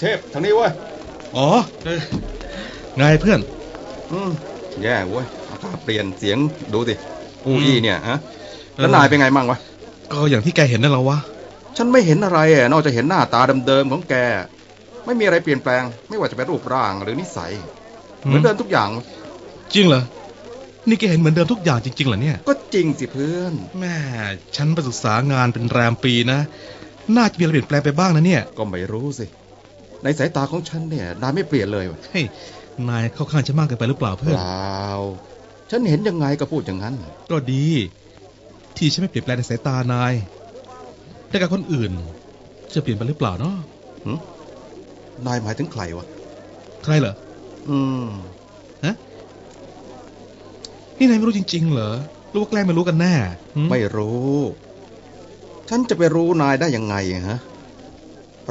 เทพทางนี้เว้ย อ๋อเออไงเพื่อน อืมแย่เว้ยอากาศเปลี่ยนเสียงดูสิอูอืมอี้เนี่ยฮะแล้วเออนายเป็นไงมั่งวะ ก็อย่างที่แกเห็นนั่นแหละวะ ฉันไม่เห็นอะไรอะนอกจากเห็นหน้าตาเดิมๆของแก ไม่มีอะไรเปลี่ยนแปลง ไม่ว่าจะเป็นรูปร่างหรือนิสัย เหมือนเดิมทุกอย่าง จริงเหรอ นี่แกเห็นเหมือนเดิมทุกอย่างจริงๆเหรอเนี่ย ก็จริงสิเพื่อน แม่ฉันไปศึกษางานเป็นแรมปีนะ น่าจะมีอะไรเปลี่ยนแปลงไปบ้างนะเนี่ย ก็ไม่รู้สิ ในสายตาของฉันเนี่ยนายไม่เปลี่ยนเลยว่ะเฮ้ยนายเข้าข้างฉันมากเกินไปหรือเปล่าเปเพื่อนล่าฉันเห็นยังไงก็พูดอย่างนั้น ก็ดี ที่ฉันไม่เปลี่ยนแปลงในสายตานาย แต่กับคนอื่น จะเปลี่ยนไปหรือเปล่าเนาะนายหมายถึงใครวะ ใครเหรอ อืมนี่นายไม่รู้จริง ๆ เหรอหรู้ว่าแกล้งไม่รู้กันแน่หืไม่รู้ ฉันจะไปรู้นายได้ยังไงฮะ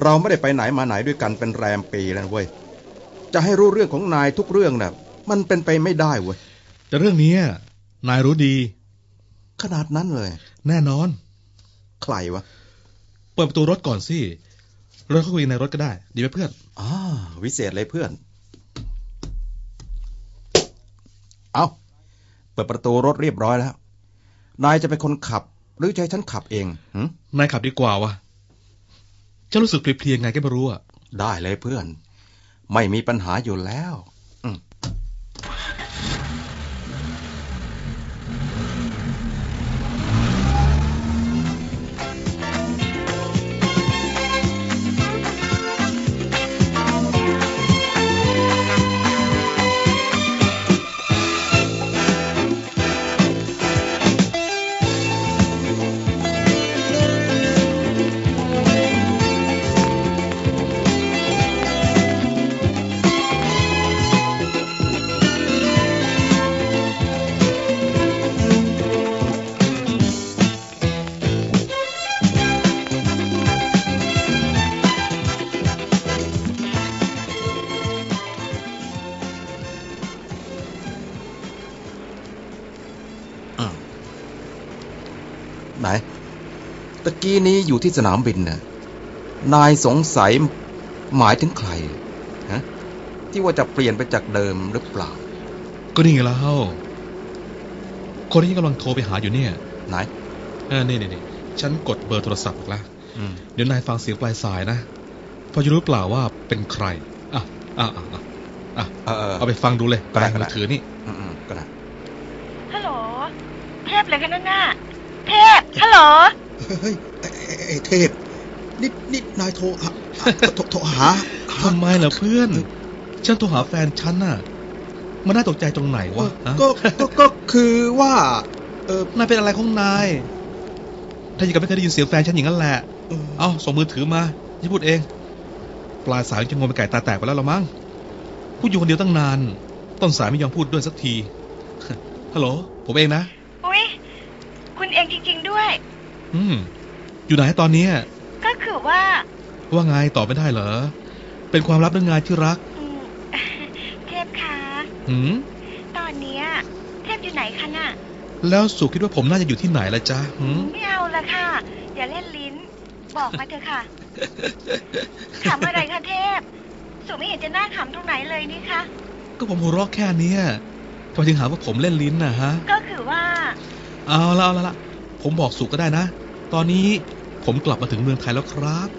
เราไม่ได้ไปไหนมาไหนด้วยกันเป็นแรมปีแล้วนะเว้ย จะให้รู้เรื่องของนายทุกเรื่องน่ะ มันเป็นไปไม่ได้เว้ย แต่เรื่องนี้นายรู้ดี ขนาดนั้นเลย แน่นอน ใครวะ เปิดประตูรถก่อนสิเราเข้าคุยในรถก็ได้ ดีไหมเพื่อนอ่าวิเศษเลยเพื่อน เอาเปิดประตูรถเรียบร้อยแล้ว นายจะเป็นคนขับ หรือจะให้ฉันขับเองหึนายขับดีกว่าวะ จะรู้สึกเพลียๆไงก็ไม่รู้อะได้เลยเพื่อน ไม่มีปัญหาอยู่แล้ว ตะกี้นี้อยู่ที่สนามบินน่ะนายสงสัยหมายถึงใครฮะที่ว่าจะเปลี่ยนไปจากเดิมหรือเปล่า ก็นี่ไงแล้วคนที่กำลังโทรไปหาอยู่เนี่ยไหนเออนี่นี่นี่ฉันกดเบอร์โทรศัพท์ออกแล้วอืมเดี๋ยวนายฟังเสียงปลายสายนะ พอจะรู้เปล่าว่าเป็นใครอะอะอะอะอะเออเออเอาไปฟังดูเลยก็ได้ปลายมือถือนี่อืมอืมก็ได้ฮัลโหลเทพเลยคะนั่นน่ะเทพฮัลโหล เฮ้ยไอ้ไอ้ไอ้เทพนี่นี่นายโทรหาโทรโทรหาทำไมล่ะเพื่อน ฉันโทรหาแฟนฉันน่ะ มันน่าตกใจตรงไหนวะฮะก็ก็ก็คือว่า เออนายเป็นอะไรของนายถ้าอย่างกับไม่เคยได้ยินเสียงแฟนฉันอย่างนั้นแหละ เออเอาส่งมือถือมาจะพูดเอง ปลายสายจะงงเป็นไก่ตาแตกไปแล้วละมั้ง พูดอยู่คนเดียวตั้งนาน ต้นสายไม่ยอมพูดด้วยสักที ฮัลโหล ผมเองนะ อุ๊ยคุณเองจริง ๆด้วย อืม อยู่ไหนตอนเนี้ยก็คือว่า ว่าไงตอบไม่ได้เหรอ เป็นความลับเรื่องงานที่รัก อืมเทพคะ หืม ตอนเนี้ยเทพอยู่ไหนคะน่ะ แล้วสุคิดว่าผมน่าจะอยู่ที่ไหนละจ๊ะหืม ไม่เอาละค่ะ อย่าเล่นลิ้น บอกมาเถอะค่ะ ขำอะไรคะเทพ สุไม่เห็นจะน่าขำตรงไหนเลยนี่คะ ก็ผมหัวเราะแค่เนี้ยทำไมถึงหาว่าผมเล่นลิ้นนะฮะ ก็คือว่า เอาละเอาละละ ผมบอกสุก็ได้นะ ตอนนี้ผมกลับมาถึงเมืองไทยแล้วครับ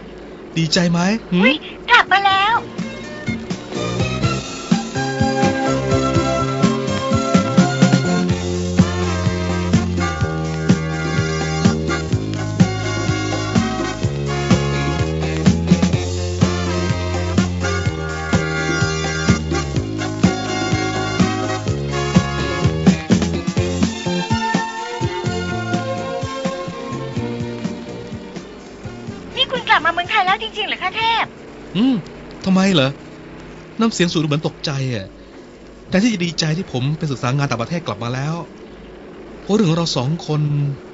ดีใจไหม เฮ้ยกลับมาแล้ว เหรอ น้ำเสียงสูดเหมือนตกใจอะแต่ที่จะดีใจที่ผมไปศึกษางานต่างประเทศกลับมาแล้วเพราะเรื่องของเราสองคน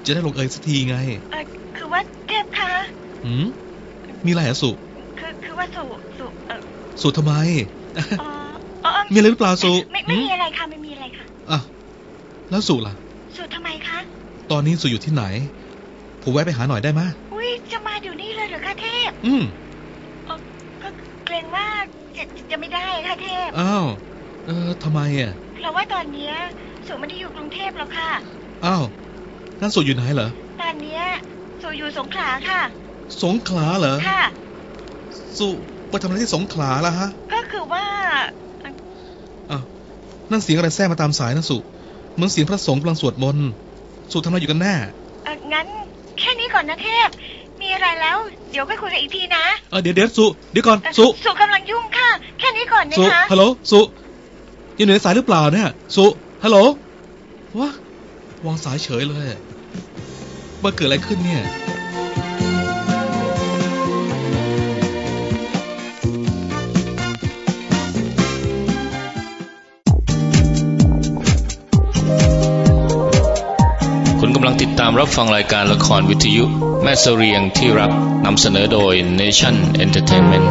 จะได้ลงเอยสักทีไงเออคือว่าเทพคะหืมมีอะไรเหรอสุ คือคือว่าสุสุเออสุทำไมเออเออมีอะไรหรือเปล่าสุไม่ไม่หืมีอะไรค่ะไม่มีอะไรค่ะอะแล้วสุล่ะ สุทำไมคะ ตอนนี้สุอยู่ที่ไหน ผมแวะไปหาหน่อยได้ไหมอุ้ยจะมาเดี๋ยวนี้เลยเหรอคะเทพ อืมเออ ก็เกรงว่าจะจะไม่ได้ค่ะเทพ อ้าว เออทำไมอะ เพราะว่าตอนเนี้ยสุไม่ได้อยู่กรุงเทพแล้วค่ะ อ้าวงั้นสุอยู่ไหนเหรอ ตอนเนี้ยสุอยู่สงขลาค่ะ สงขลาเหรอ ค่ะ สุไปทำอะไรที่สงขลาล่ะฮะ ก็คือว่าอ้าวนั่นเสียงอะไรแทรกมาตามสายนะสุ เหมือนเสียงพระสงฆ์กำลังสวดมนต์ สุทำอะไรอยู่กันแน่เอองั้นแค่นี้ก่อนนะเทพ มีอะไรแล้ว เดี๋ยวไปคุยกันอีกทีนะเออเดี๋ยวเดี๋ยวสุเดี๋ยวก่อนเอ่อสุสุกำลังยุ่งค่ะ แค่นี้ก่อนนะสุคะฮัลโหลสุยังอยู่ในสายหรือเปล่าเนี่ยสุฮัลโหลวะวางสายเฉยเลยว่าเกิดอะไรขึ้นเนี่ย รับฟังรายการละครวิทยุ แม่เสเรียงที่รักนำเสนอโดย Nation Entertainment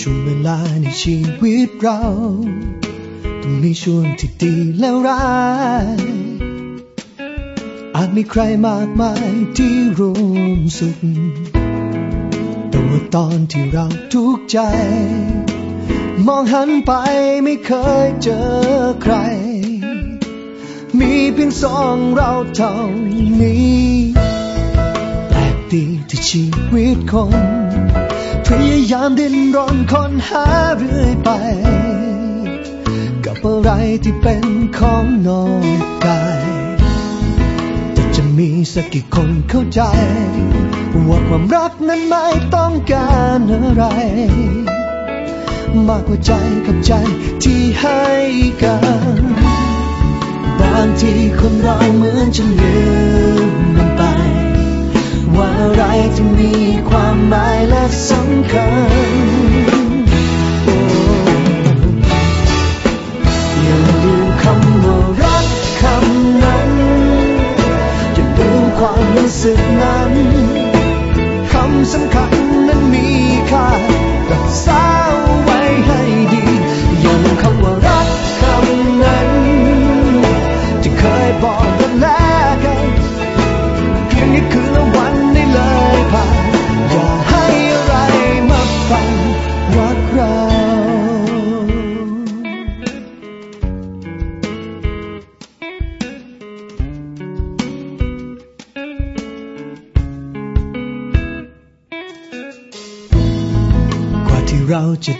ช่วงเวลาในชีวิตเรา งมีช่วงที่ดีและร้าย อาจมีใครมากมายที่ร่วมสุข แต่ว่าตอนที่เราทุกข์ใจ มองหันไปไม่เคยเจอใคร มีเพียงสองเราเท่านี้แปลกดีที่ชีวิตคนพยายามดิ้นรนค้นหาเรื่อยไป อะไรที่เป็นของนอกกายแต่จะมีสักกี่คนเข้าใจ ว่าความรักนั้นไม่ต้องการอะไร มากกว่าใจกับใจที่ให้กันบางทีคนเราเหมือนจะลืมมันไป ว่าอะไรที่มีความหมายและสำคัญ คว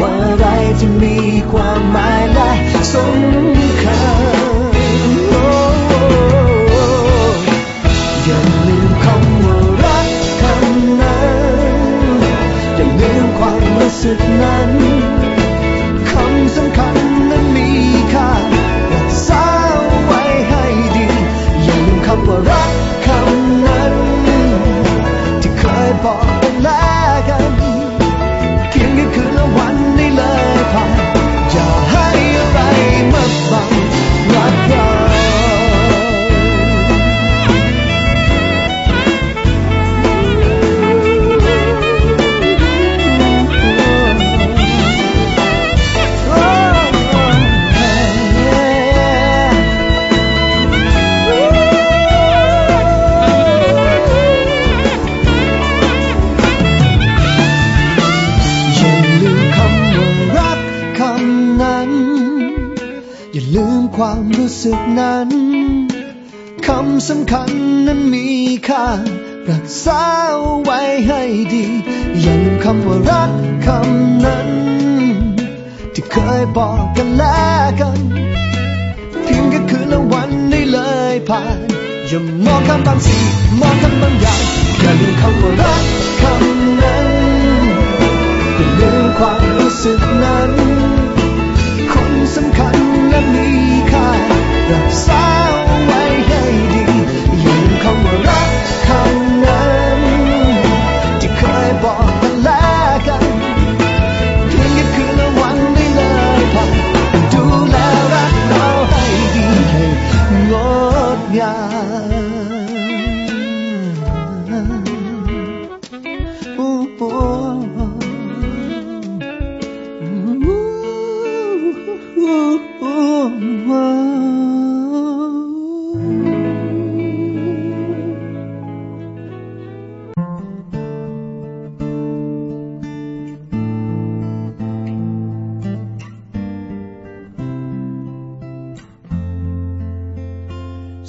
ว่าอะไรที่มีความหมายและสำคัญโอ้อย่าลืมคำว่ารักคำนั้นอย่าลืมความรู้สึกนั้นคำสำคัญนั้นมีค่ารักษาไว้ให้ดี อย่าลืมคำว่ารักคำนั้นที่เคยบอก สึกนั้นคำสำคัญนั้นมีค่า รักษาไว้ให้ดี อย่าลืมคำว่ารักคำนั้น ที่เคยบอกกันแล้วกันเพียงแค่คืนและวันได้เลยผ่านอย่ามองคำบางสิ่งมองคำบางอย่างอย่าลืมคำว่ารักคำ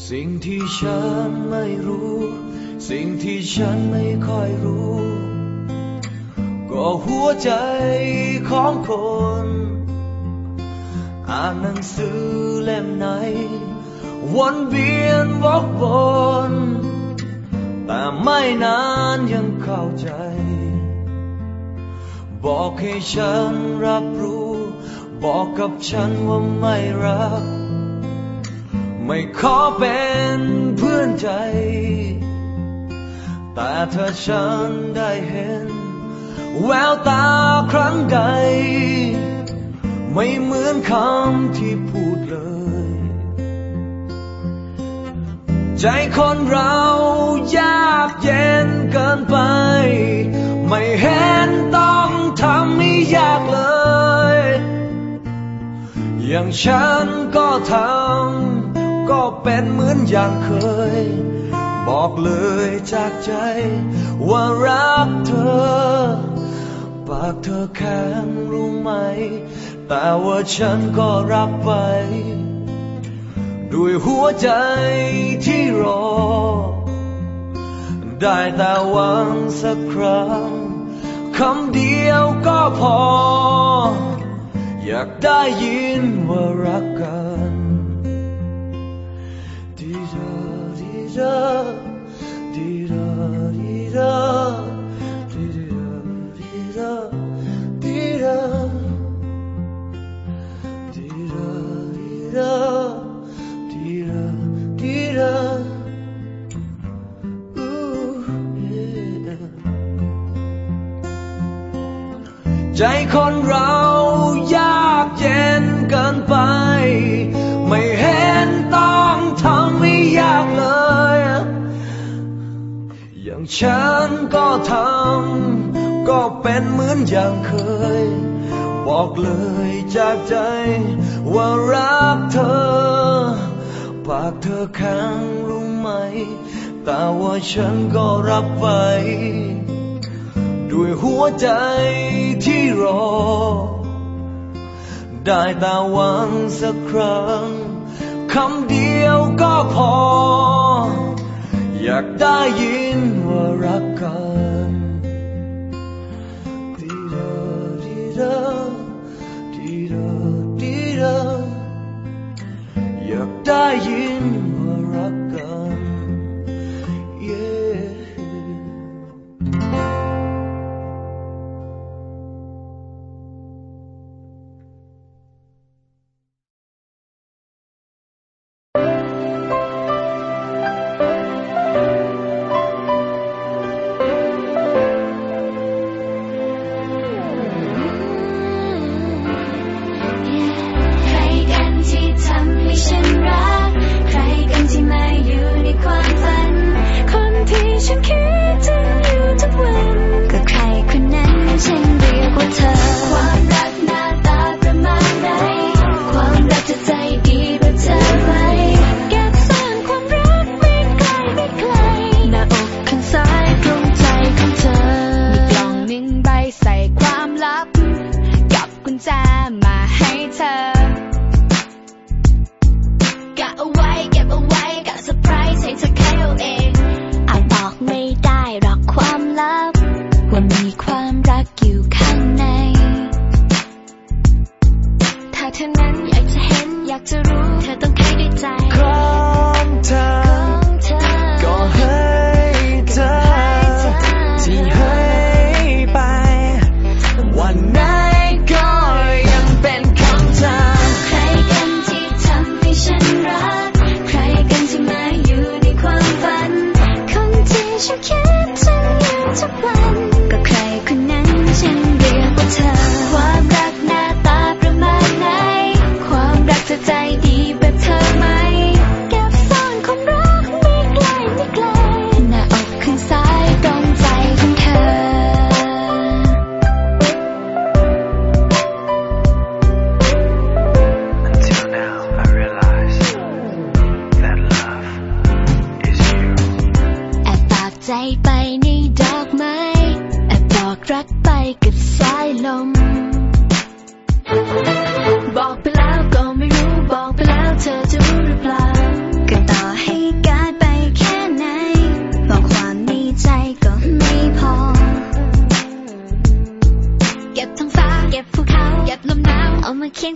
สิ่งที่ฉันไม่รู้ สิ่งที่ฉันไม่ค่อยรู้ ก็หัวใจของคน อ่านหนังสือเล่มไหน วนเวียนวกวนแต่ไม่นานยังเข้าใจ บอกให้ฉันรับรู้ บอกกับฉันว่าไม่รัก ไม่ขอเป็นเพื่อนใจ แต่เธอฉันได้เห็น แววตาครั้งใด ไม่เหมือนคำที่พูดเลย ใจคนเรายากเย็นเกินไป ไม่เห็นต้องทำให้ยากเลย อย่างฉันก็ทำ ก็เป็นเหมือนอย่างเคย บอกเลยจากใจ ว่ารักเธอ ปากเธอแข็งรู้ไหม แต่ว่าฉันก็รับไป ด้วยหัวใจที่รอ ได้แต่หวังสักครั้งคำเดียวก็พอ อยากได้ยินว่ารักกัน ใจคนเรา ฉันก็ทำก็เป็นเหมือนอย่างเคย บอกเลยจากใจว่ารักเธอ ปากเธอแข็งรู้ไหม แต่ว่าฉันก็รับไป ด้วยหัวใจที่รอ ได้แต่หวังสักครั้งคำเดียวก็พอ อยากได้ยิน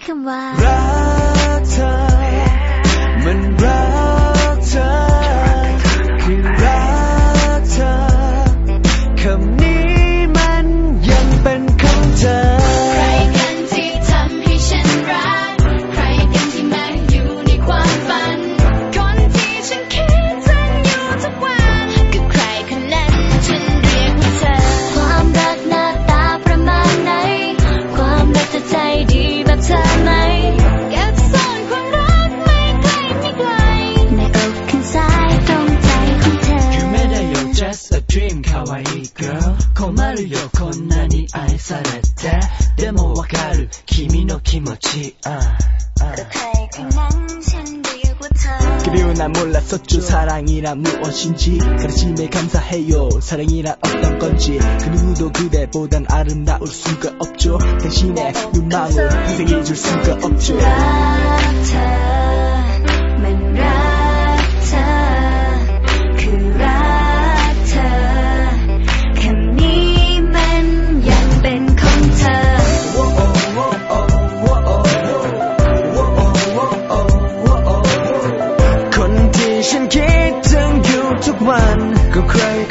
คำว่า 뭐, わかる君の気持ち、uh, uh. 아, 아. 그리고 난 몰랐었죠 사랑이란 무엇인지. 그러심에 감사해요. 사랑이란 어떤 건지. 그 누구도 그대보단 아름다울 수가 없죠. 당신의 눈망울 인생이 줄 수가 없죠.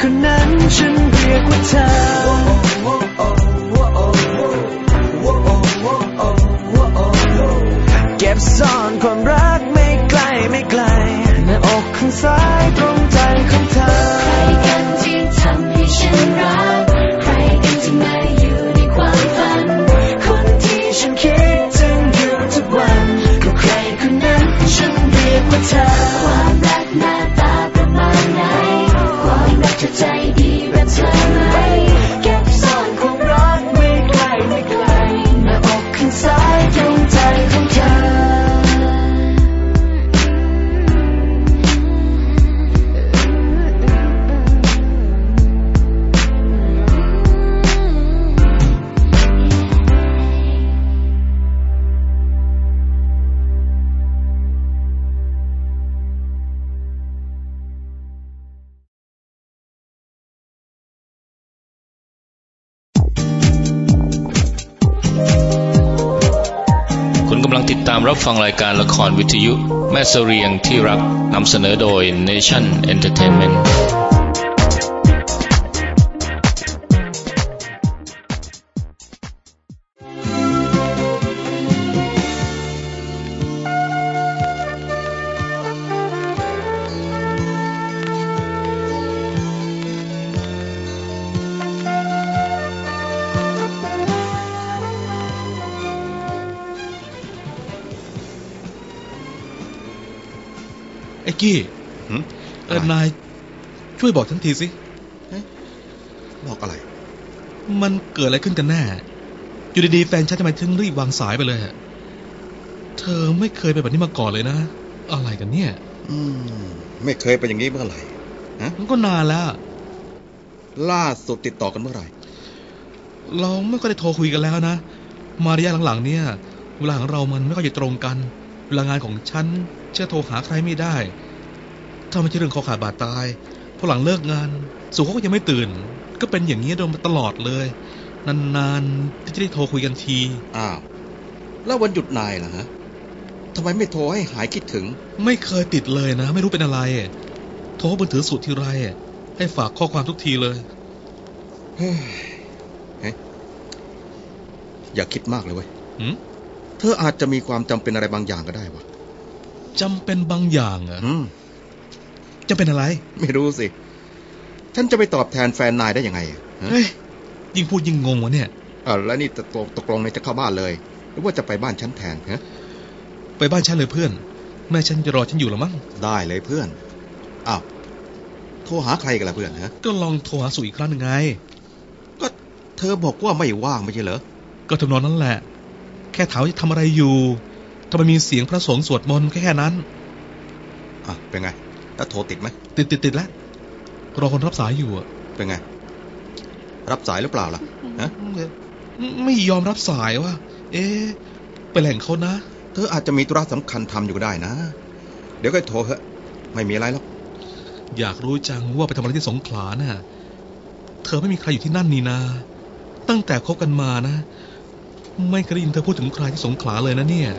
คนนั้นฉันเรียกว่าเธอเก็บซ่อนความรักไม่ไกลไม่ไกลหน้าอกข้างซ้ายตรงใจของเธอ ใครกันที่ทำให้ฉันรัก ใครกันที่มาอยู่ในความฝัน คนที่ฉันคิดถึงอยู่ทุกวันก็ใครคนนั้นฉันเรียกว่าเธอามรับฟังรายการละครวิทยุ แม่เสเรียงที่รักนำเสนอโดย Nation Entertainment กี้หึเออนาย ช่วยบอกฉันทีสิบอกอะไร มันเกิดอะไรขึ้นกันแน่ อยู่ดีๆแฟนฉันทำไมถึงรีบวางสายไปเลยอะเธอไม่เคยเป็นแบบนี้มาก่อนเลยนะ อะไรกันเนี่ย อืม ไม่เคยเป็นอย่างนี้เมื่อไหร่มันก็นานแล้ว ล่าสุดติดต่อกันเมื่อไหร่ เราไม่ค่อยได้โทรคุยกันแล้วนะ มาระยะหลังๆเนี่ย เวลาของเรามันไม่ค่อยจะตรงกันเเวลางานของฉันเชื่อโทรหาใครไม่ได้ ถ้าไม่ใช่เรื่องคอขาดบาดตายพอหลังเลิกงาน สุเขาก็ยังไม่ตื่น ก็เป็นอย่างนี้โดยตลอดเลย นานๆที่จะได้โทรคุยกันทีอ้าวแล้ววันหยุดนายล่ะฮะทำไมไม่โทรให้หายคิดถึง ไม่เคยติดเลยนะ ไม่รู้เป็นอะไร โทรบนถือสุดทีไรให้ฝากข้อความทุกทีเลยเฮ้ยเฮ้ยอย่าคิดมากเลยเว้ยหืมเธออาจจะมีความจำเป็นอะไรบางอย่างก็ได้วะจำเป็นบางอย่างเหรอะอืม จะเป็นอะไร ไม่รู้สิ ฉันจะไปตอบแทนแฟนนายได้ยังไงอะฮะเฮ้ยยิ่งพูดยิ่งงงวะเนี่ยอ่าแล้วนี่ตกลงตกลงในจะเข้าบ้านเลย หรือว่าจะไปบ้านฉันแทนฮะไปบ้านฉันเลยเพื่อน แม่ฉันจะรอฉันอยู่แล้วมั้งได้เลยเพื่อนอ้าวโทรหาใครกันล่ะเพื่อนฮะก็ลองโทรหาสุอีกครั้งหนึ่งไง ก็เธอบอกว่าไม่ว่างไม่ใช่เหรอก็ทำนองนั้นแหละ แค่ถามว่าจะทำอะไรอยู่ทำไมมีเสียงพระสงฆ์สวดมนต์แค่แค่นั้นอะเป็นไง แล้วโทรติดไหมติดติดติดแล้วรอคนรับสายอยู่อะเป็นไง รับสายหรือเปล่าล่ะฮะไม่ยอมรับสายว่ะเอ๊ะไปแหล่งเขานะ เธออาจจะมีธุระสำคัญทำอยู่ก็ได้นะ เดี๋ยวก็โทรเถอะไม่มีอะไรหรอกอยากรู้จังว่าไปทำอะไรที่สงขลาน่ะ เธอไม่มีใครอยู่ที่นั่นนี่นา ตั้งแต่คบกันมานะ ไม่เคยได้ยินเธอพูดถึงใครที่สงขลาเลยนะเนี่ย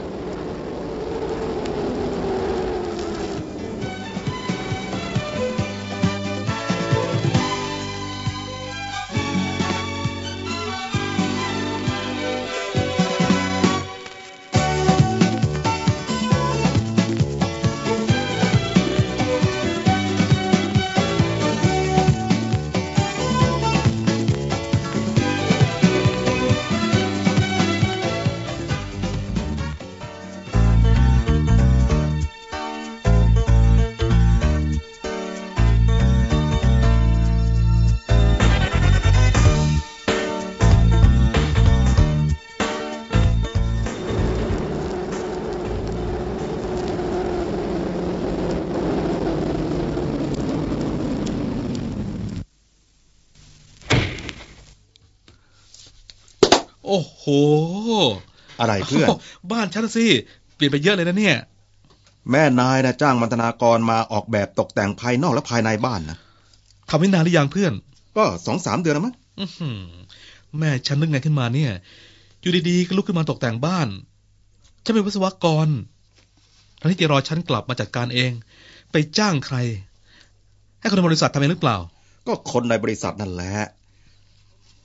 โอ้โห อะไรเพื่อน บ้านฉันน่ะสิเปลี่ยนไปเยอะเลยนะเนี่ย แม่นายนะจ้างบรรณากรมาออกแบบตกแต่งภายนอกและภายในบ้านนะทำไม่นานหรือยังเพื่อน ก็สองสามเดือนแล้วมั้งอื้อหือแม่ฉันนึกไงขึ้นมาเนี่ย อยู่ดีๆก็ลุกขึ้นมาตกแต่งบ้านฉันเป็นวิศวกรทั้งที่จะรอฉันกลับมาจัดการเอง ไปจ้างใคร ให้คนในบริษัททำเองหรือเปล่า ก็คนในบริษัทนั่นแหละ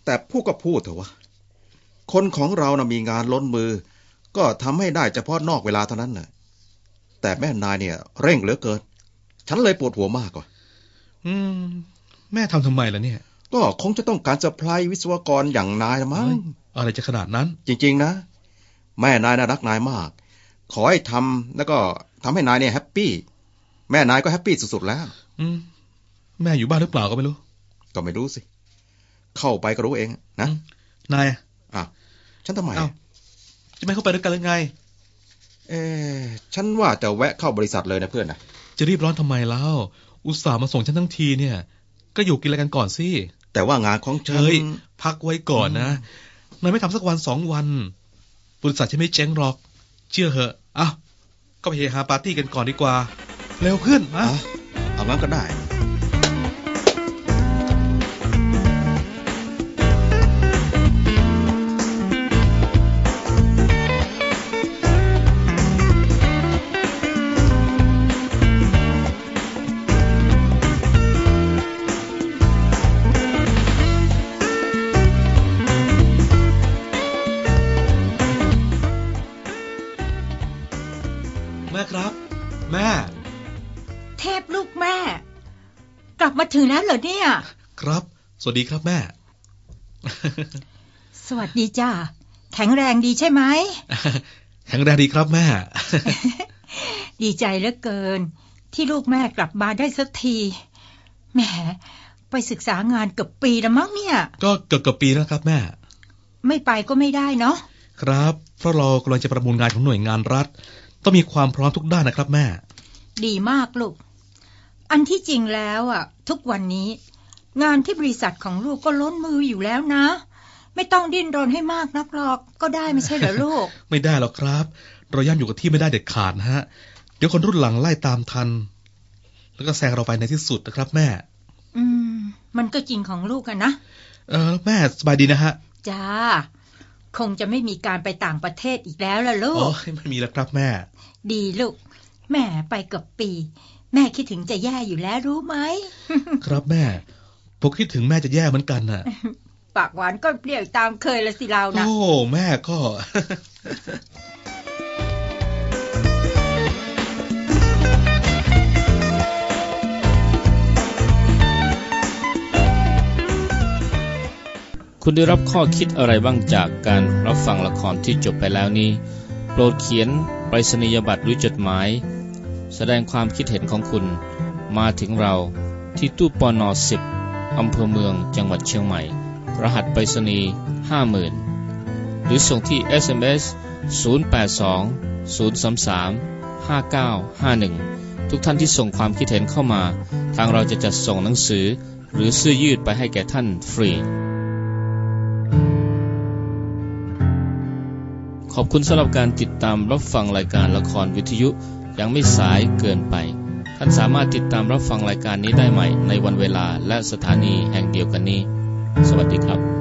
แต่พูดก็พูดเถอะวะ คนของเรานะมีงานล้นมือ ก็ทำให้ได้เฉพาะนอกเวลาเท่านั้นแหละแต่แม่นายเนี่ย เร่งเหลือเกิน ฉันเลยปวดหัวมากกว่าอืม แม่ทำทำไมล่ะเนี่ย ก็คงจะต้องการเซอร์ไพรส์วิศวกรอย่างนายละมั้งเฮ้ยอะไรจะขนาดนั้น จริง ๆ นะ แม่นายน่ารักนายมาก ขอให้ทำแล้วก็ทำให้นายเนี่ย happyแม่นายก็แฮปปี้สุด ๆ แล้ว อืม แม่อยู่บ้านหรือเปล่าก็ไม่รู้ ก็ไม่รู้สิ เข้าไปก็รู้เองนะ นายอะ ฉันทำไมเอ้าจะไม่เข้าไปด้วยกันหรือไง เอ๊ะฉันว่าจะแวะเข้าบริษัทเลยนะเพื่อนนะจะรีบร้อนทำไมเล่าอุตส่าห์มาส่งฉันทั้งทีเนี่ย ก็อยู่กินอะไรกันก่อนสิแต่ว่างานของฉันเฮ้ยพักไว้ก่อนนะนายไม่ทำสักวันสองวันบริษัทฉันไม่เจ๊งหรอก เชื่อเหอะเอ้าก็ไปเฮฮาปาร์ตี้กันก่อนดีกว่า เร็วขึ้นมาอะเอางั้นก็ได้ เหรอเนี่ย ครับ สวัสดีครับแม่ สวัสดีจ้าแข็งแรงดีใช่ไหมแข็งแรงดีครับแม่ ดีใจเหลือเกิน ที่ลูกแม่กลับมาได้สักทีแหมไปศึกษางานเกือบปีแล้วมั้งเนี่ย ก็เกือบเกือบปีแล้วครับแม่ ไม่ไปก็ไม่ได้เนาะครับเพราะเรากำลังจะประมูลงานของหน่วยงานรัฐ ต้องมีความพร้อมทุกด้านนะครับแม่ ดีมากลูก อันที่จริงแล้วอะ ทุกวันนี้ งานที่บริษัทของลูกก็ล้นมืออยู่แล้วนะ ไม่ต้องดิ้นรนให้มากนักหรอกก็ได้ไม่ใช่เหรอลูก ไม่ได้หรอกครับ เราย่ำอยู่กับที่ไม่ได้เด็ดขาดนะฮะ เดี๋ยวคนรุ่นหลังไล่ตามทัน แล้วก็แซงเราไปในที่สุดนะครับแม่ อืม มันก็จริงของลูกอะนะเออแม่สบายดีนะฮะจ้าคงจะไม่มีการไปต่างประเทศอีกแล้วล่ะลูอ๋อกไม่มีแล้วครับแม่ ดีลูก แม่ไปเกับปี แม่คิดถึงจะแย่อยู่แล้วรู้ไหม ครับแม่ ผมคิดถึงแม่จะแย่เหมือนกันน่ะ ปากหวานก็เปรี้ยวตามเคยละสิเรานะ โอ้แม่ก็คุณได้รับข้อคิดอะไรบ้างจากการรับฟังละครที่จบไปแล้วนี้ โปรดเขียนไปรษณียบัตรหรือจดหมาย แสดงความคิดเห็นของคุณ มาถึงเราที่ตู้ปอนอ10อำเภอเมืองจังหวัดเชียงใหม่ รหัสไปรษณีย์50,000 หรือส่งที่ SMS 082 033 5951 ทุกท่านที่ส่งความคิดเห็นเข้ามา ทางเราจะจัดส่งหนังสือ หรือเสื้อยืดไปให้แก่ท่านฟรี ขอบคุณสำหรับการติดตามรับฟังรายการละครวิทยุ ยังไม่สายเกินไป ท่านสามารถติดตามรับฟังรายการนี้ได้ใหม่ในวันเวลาและสถานีแห่งเดียวกันนี้ สวัสดีครับ